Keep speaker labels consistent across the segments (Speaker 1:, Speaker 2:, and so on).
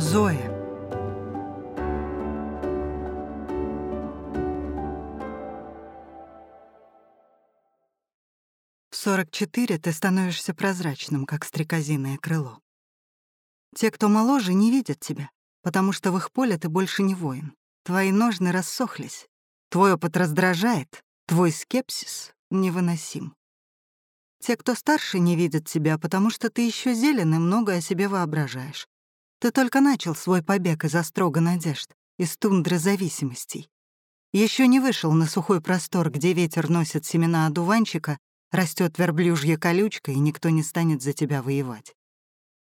Speaker 1: Зоя. В 44 ты становишься прозрачным, как стрекозиное крыло. Те, кто моложе, не видят тебя, потому что в их поле ты больше не воин. Твои ножны рассохлись, твой опыт раздражает, твой скепсис невыносим. Те, кто старше, не видят тебя, потому что ты еще зелен и много о себе воображаешь. Ты только начал свой побег из острога надежд, из тундры зависимостей. Еще не вышел на сухой простор, где ветер носит семена одуванчика, растет верблюжья колючка, и никто не станет за тебя воевать.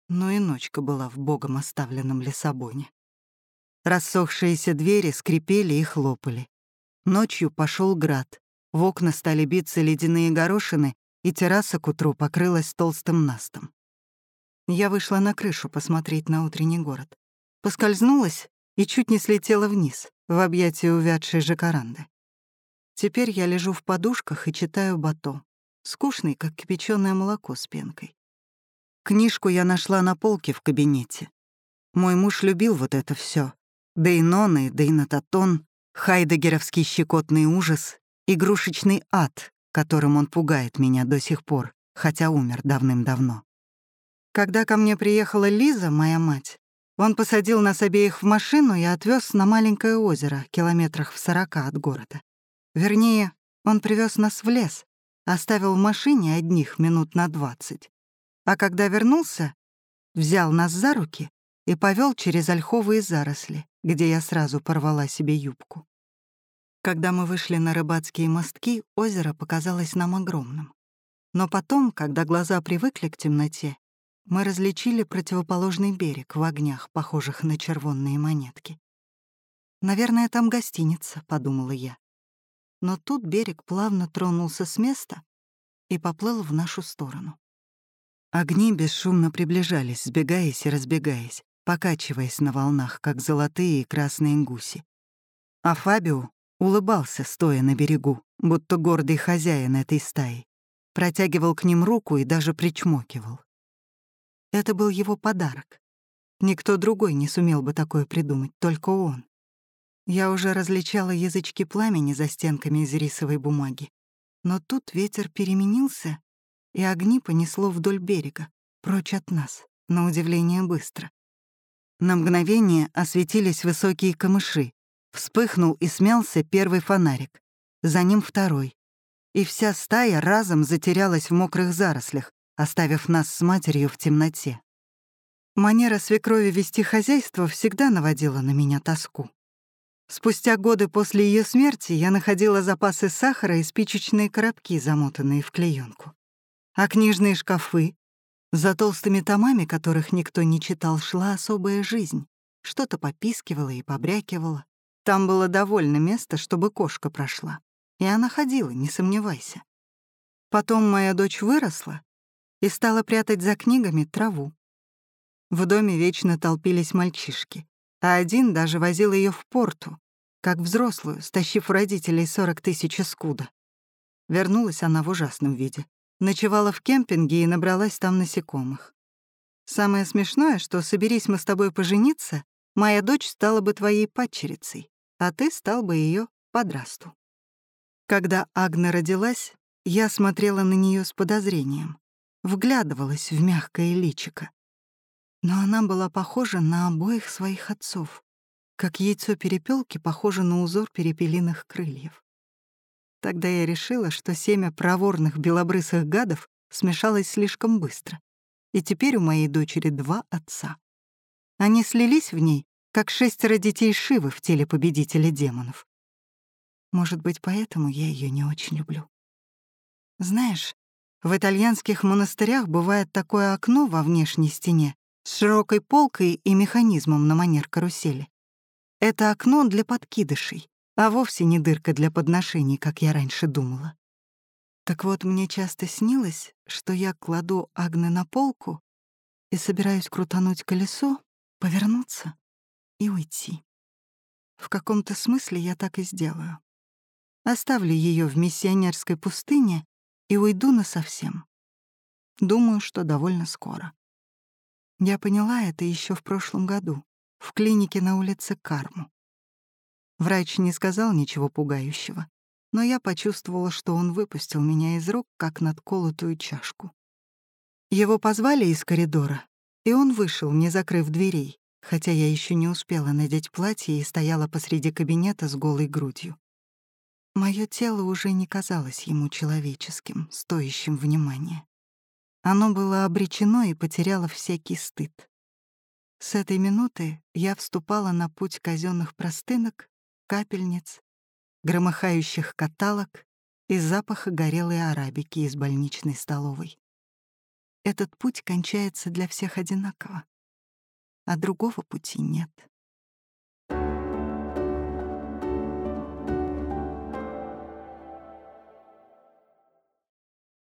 Speaker 1: Но и ночка была в богом оставленном Лиссабоне. Рассохшиеся двери скрипели и хлопали. Ночью пошел град, в окна стали биться ледяные горошины, и терраса к утру покрылась толстым настом. Я вышла на крышу посмотреть на утренний город. Поскользнулась и чуть не слетела вниз, в объятия увядшей жакаранды. Теперь я лежу в подушках и читаю бато, скучный, как кипяченое молоко с пенкой. Книжку я нашла на полке в кабинете. Мой муж любил вот это все: Дейнон и Дейнататон, хайдегеровский щекотный ужас, игрушечный ад, которым он пугает меня до сих пор, хотя умер давным-давно. Когда ко мне приехала Лиза, моя мать, он посадил нас обеих в машину и отвез на маленькое озеро, километрах в сорока от города. Вернее, он привез нас в лес, оставил в машине одних минут на двадцать. А когда вернулся, взял нас за руки и повел через ольховые заросли, где я сразу порвала себе юбку. Когда мы вышли на рыбацкие мостки, озеро показалось нам огромным. Но потом, когда глаза привыкли к темноте, мы различили противоположный берег в огнях, похожих на червонные монетки. «Наверное, там гостиница», — подумала я. Но тут берег плавно тронулся с места и поплыл в нашу сторону. Огни бесшумно приближались, сбегаясь и разбегаясь, покачиваясь на волнах, как золотые и красные гуси. А Фабио улыбался, стоя на берегу, будто гордый хозяин этой стаи, протягивал к ним руку и даже причмокивал. Это был его подарок. Никто другой не сумел бы такое придумать, только он. Я уже различала язычки пламени за стенками из рисовой бумаги. Но тут ветер переменился, и огни понесло вдоль берега, прочь от нас, на удивление быстро. На мгновение осветились высокие камыши. Вспыхнул и смялся первый фонарик. За ним второй. И вся стая разом затерялась в мокрых зарослях, оставив нас с матерью в темноте. Манера свекрови вести хозяйство всегда наводила на меня тоску. Спустя годы после ее смерти я находила запасы сахара и спичечные коробки, замотанные в клеенку. А книжные шкафы? За толстыми томами, которых никто не читал, шла особая жизнь. Что-то попискивало и побрякивало. Там было довольно места, чтобы кошка прошла. И она ходила, не сомневайся. Потом моя дочь выросла, и стала прятать за книгами траву. В доме вечно толпились мальчишки, а один даже возил ее в порту, как взрослую, стащив у родителей 40 тысяч скуда. Вернулась она в ужасном виде. Ночевала в кемпинге и набралась там насекомых. Самое смешное, что соберись мы с тобой пожениться, моя дочь стала бы твоей падчерицей, а ты стал бы ее подрасту. Когда Агна родилась, я смотрела на нее с подозрением вглядывалась в мягкое личико. Но она была похожа на обоих своих отцов, как яйцо перепелки похоже на узор перепелиных крыльев. Тогда я решила, что семя проворных белобрысых гадов смешалось слишком быстро, и теперь у моей дочери два отца. Они слились в ней, как шестеро детей Шивы в теле победителя демонов. Может быть, поэтому я ее не очень люблю. Знаешь, в итальянских монастырях бывает такое окно во внешней стене с широкой полкой и механизмом на манер карусели. Это окно для подкидышей, а вовсе не дырка для подношений, как я раньше думала. Так вот, мне часто снилось, что я кладу Агны на полку и собираюсь крутануть колесо, повернуться и уйти. В каком-то смысле я так и сделаю. Оставлю ее в миссионерской пустыне и уйду насовсем. Думаю, что довольно скоро. Я поняла это еще в прошлом году, в клинике на улице Карму. Врач не сказал ничего пугающего, но я почувствовала, что он выпустил меня из рук, как надколотую чашку. Его позвали из коридора, и он вышел, не закрыв дверей, хотя я еще не успела надеть платье и стояла посреди кабинета с голой грудью. Мое тело уже не казалось ему человеческим, стоящим внимания. Оно было обречено и потеряло всякий стыд. С этой минуты я вступала на путь казенных простынок, капельниц, громыхающих каталог и запаха горелой арабики из больничной столовой. Этот путь кончается для всех одинаково, а другого пути нет.